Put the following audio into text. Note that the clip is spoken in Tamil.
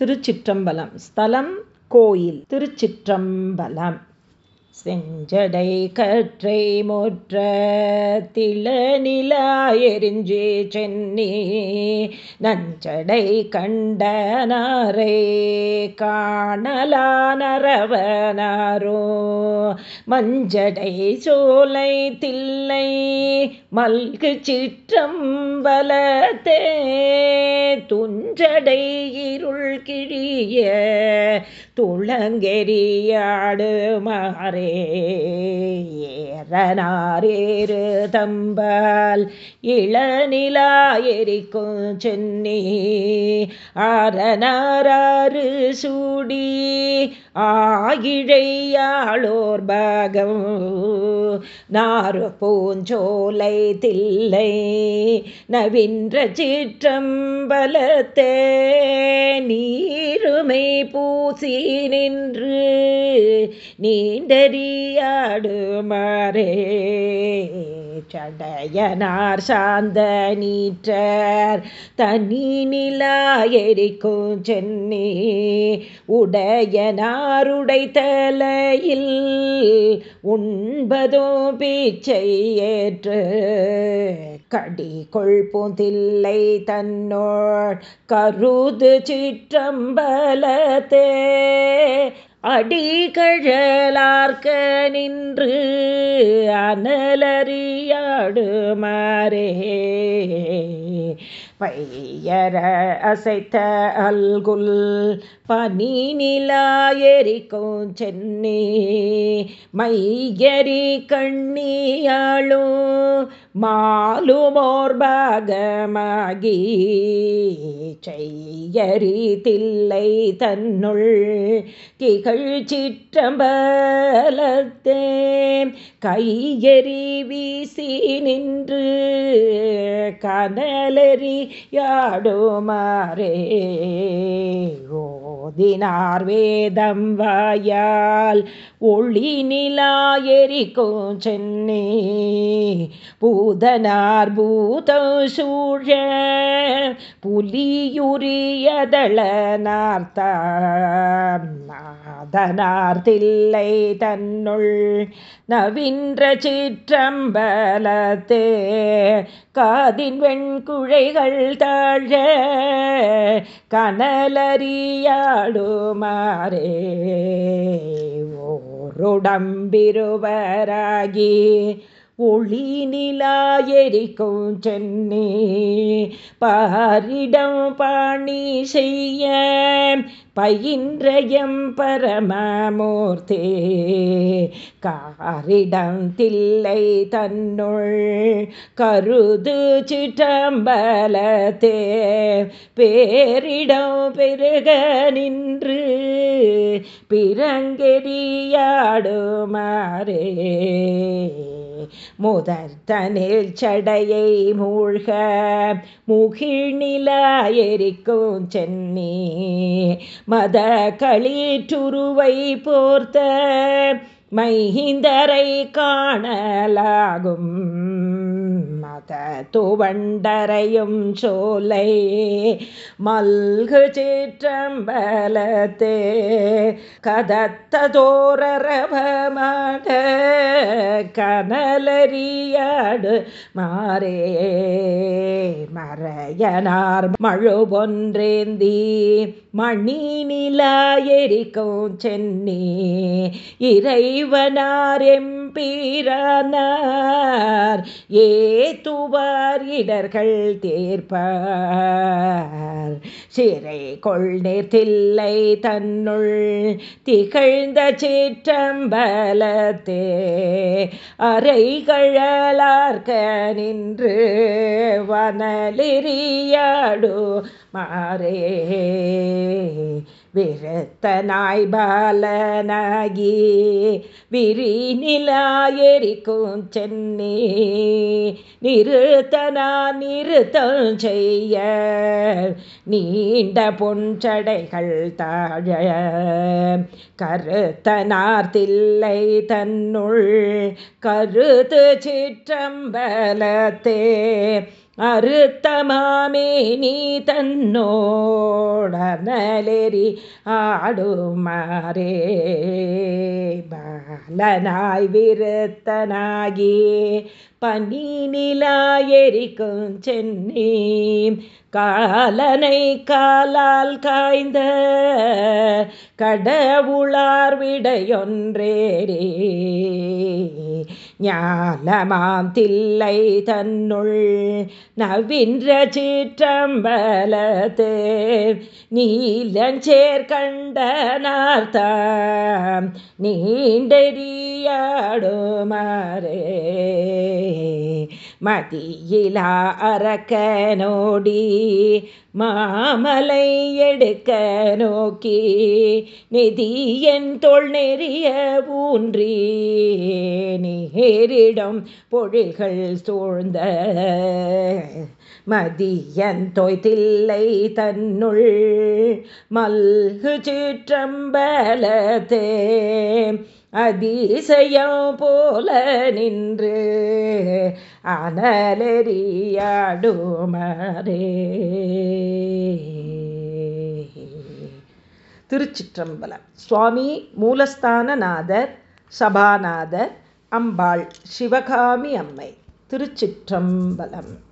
திருச்சிற்றம்பலம். ஸ்தலம் கோயில். திருச்சிற்றம்பலம். செஞ்சடை கற்றை முற்ற தில திளநிலாயெறிஞ்சே சென்னி நஞ்சடை கண்டனாரே காணலானரவனாரோ மஞ்சடை சோலை தில்லை மல்கு சிற்றம் சிற்றம்பலத்தே துஞ்சடை இருள் கிழிய துளங்கெறியாடு மாறே ஆண்டவரே அரணாரேறு தம்பால் இளநிலாயெரிக்கும் சென்னி. ஆரனாரு சூடி ஆகிழையாளோர் பாகம். நாறு பூஞ்சோலை தில்லை நவின்ற சிற்றம்பலத்தே. நீருமை பூசி நின்று நீண்டறியாடுமாறு சடையனார் சாந்த நீற்றர் தனி நிலா எரிக்கும் சென்னி உடையனாருடை தலையில் உண்பதோ பீச்சை ஏற்று கடி கொள்பூந்தில்லை தன்னோள் கருது சிற்றம்பலத்தே அடிகழலார்க்க நின்று அனலறியாடுமாறே. பையர அசைத்த அல்குல் பனி நிலா எரிக்கும் சென்னி மையரி கண்ணியாளும் மாலுமோர் பாகமாகி தன்னுள் திகழ் சிற்றம்பலத்தே. கையெறி வீசி நின்று கனலறி யாடுமாறே. ஓதினார் வேதம் வாயால் ஒளி நிலாயறிக்கும் சென்னே. பூ பூதனார் பூதம் சூழ புலியுரியதள தில்லை தன்னுள் நவின்ற சிற்றம்பலத்தே காதின் வெண்குழைகள் தாழ கனலறியாடுமாறே ஓருடம்பிருவராகி ஒளி நிலாயெரிக்கும் சென்னே பாரிடம் பாணி செய்ய பயின்றயம் பரமமூர்த்தே காரிடம் தில்லை தன்னுள் கருது சிற்றம்பலத்தே பேரிடம் பெருக நின்று பிறங்கெறியாடுமாறே முதற்தனில் சடையை மூழ்க முகிழ்நிலாயெரிக்கும் சென்னி மத களிற்றுருவை போர்த்த மைஹிந்தரை காணலாகும். துவண்டரையும் சோலை மல்கு சிற்றம்பலத்தே கதத்ததோரரவமாக கனலரியாடு மாறே மறையனார் மழுபொன்றேந்தி மணி நிலாயெரிக்கும் சென்னி இறைவனார் எம் பிறனார் ஏத்துவார் இடர்கள் தேர்ப்பார். சிறை கொள் நேர்த்தில்லை தன்னுள் திகழ்ந்த சீற்றம்பலத்தே. அறைகழலார்க்க நின்று வனலிரியாடு மாறே. விரத்தனாய் பாலனாகி விரிநிலாயரிக்கும் சென்னி. நிறுத்தனா நிறுத்தம் செய்ய. நீண்ட பொன்சடைகள் தாழ. கருத்தனார்த்தில்லை தன்னுள் கருத்து சிற்றம்பலத்தே. அறுத்தமாமே நீ தன்னோடனலெறி ஆடுமாறே. பாலனாய் விருத்தனாகி பனி நிலாயெரிக்கும் சென்னி காலனை காலால் காய்ந்த கடவுளார் விடையொன்றேரே ஞானமாம் தில்லை தன்னுள் நவின்ற சிற்றம்பலத்து நீலஞ்சேர் கண்டனார்த்தாம் நீண்டெறியாடுமாறே. மதியிலா அரக்கனோடி மாமலை எடுக்க நோக்கி நிதியன் தொல் நெறிய ஊன்றி நேரிடம் பொழில்கள் சூழ்ந்த மதியன் தொய்தில்லை தன்னுள் மல்கு சிற்றம்பலத்தே அதிசயம் போல நின்று அனலெறியாடுமரே. திருச்சிற்றம்பலம். சுவாமி மூலஸ்தானநாதர் சபாநாதர் அம்பாள் சிவகாமி அம்மை. திருச்சிற்றம்பலம்.